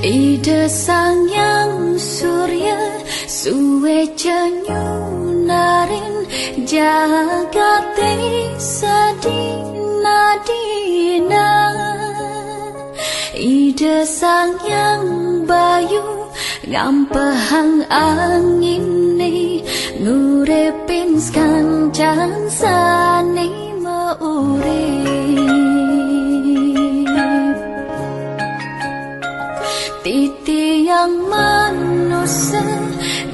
Ide sang yang surya suwe narin jagate sadina dina Ide sang yang bayu ngampehang angin ni ngurepin skancan sani maurip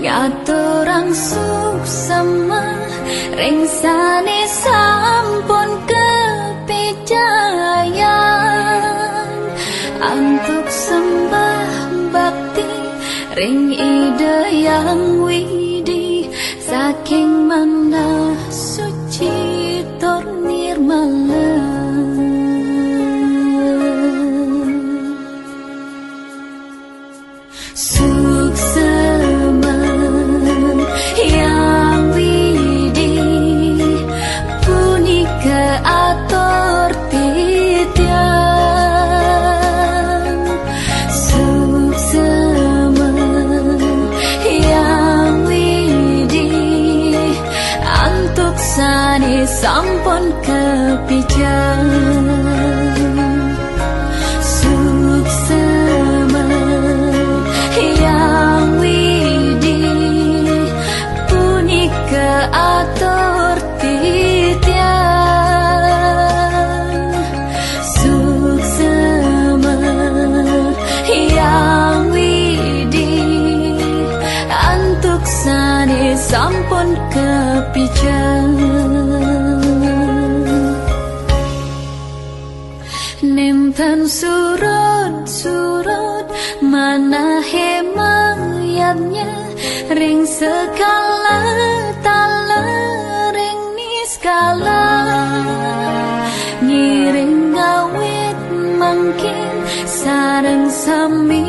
ngaturang suksama Rengsane sampun kepijayan Antuk sembah bakti Ring ide yang widi Saking mana suci tor nirmala sampun kepijan Suksema yang widi punika atur titian Suksema yang widi antuk sani sampun kepijan mana hemayatnya Ring sekala tala ring niskala Ngiring ngawit mangkin sarang sami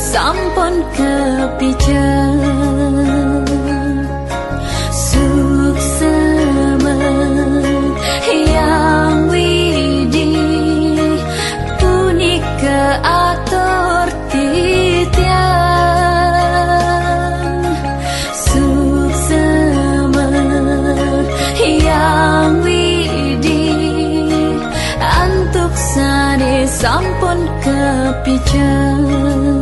sampun kepijan sampun kepijak